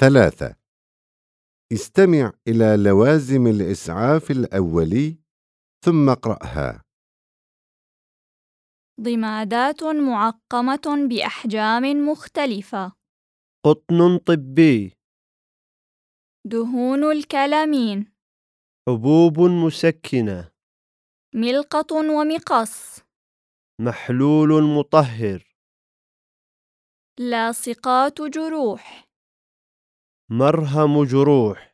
ثلاثة. استمع إلى لوازم الإسعاف الأولي ثم اقرأها. ضمادات معقمة بأحجام مختلفة. قطن طبي. دهون الكلامين. حبوب مسكنة. ملقط ومقص. محلول مطهر. لاصقات جروح. مرهم جروح.